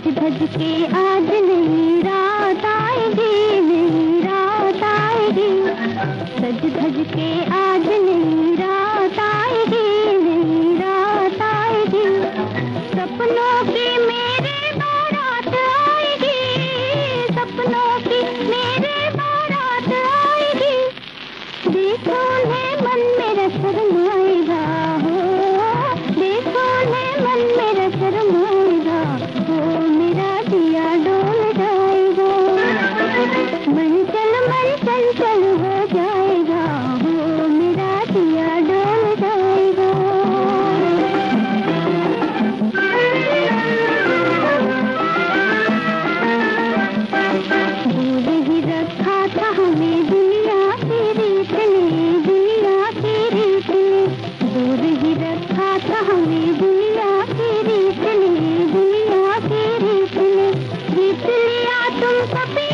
भज भज के आज नहीं, रात आएगी, नहीं, रात आएगी। सज धज के आज नहीं, रात आएगी, नहीं, रात आएगी। सपनों की मेरे दो रात आएगी, सपनों की मेरे दो रात आएगी। देखो है मन मेरा सरना puppy.